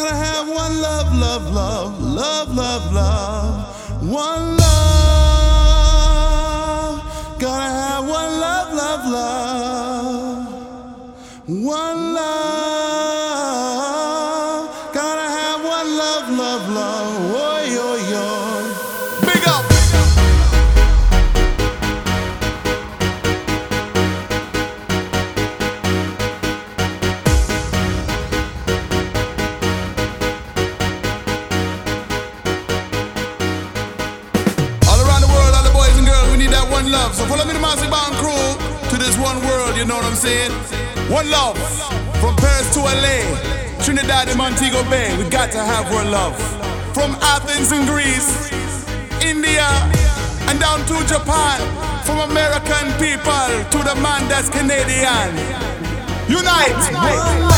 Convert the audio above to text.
gotta have one love, love, love, love, love, love. One love, gotta have one love, love, love. One love. So follow me, the Massive Band crew, to this one world, you know what I'm saying? One love. From Paris to LA, Trinidad and Montego Bay, we got to have one love. From Athens in Greece, India, and down to Japan. From American people to the man that's Canadian. Unite! Love.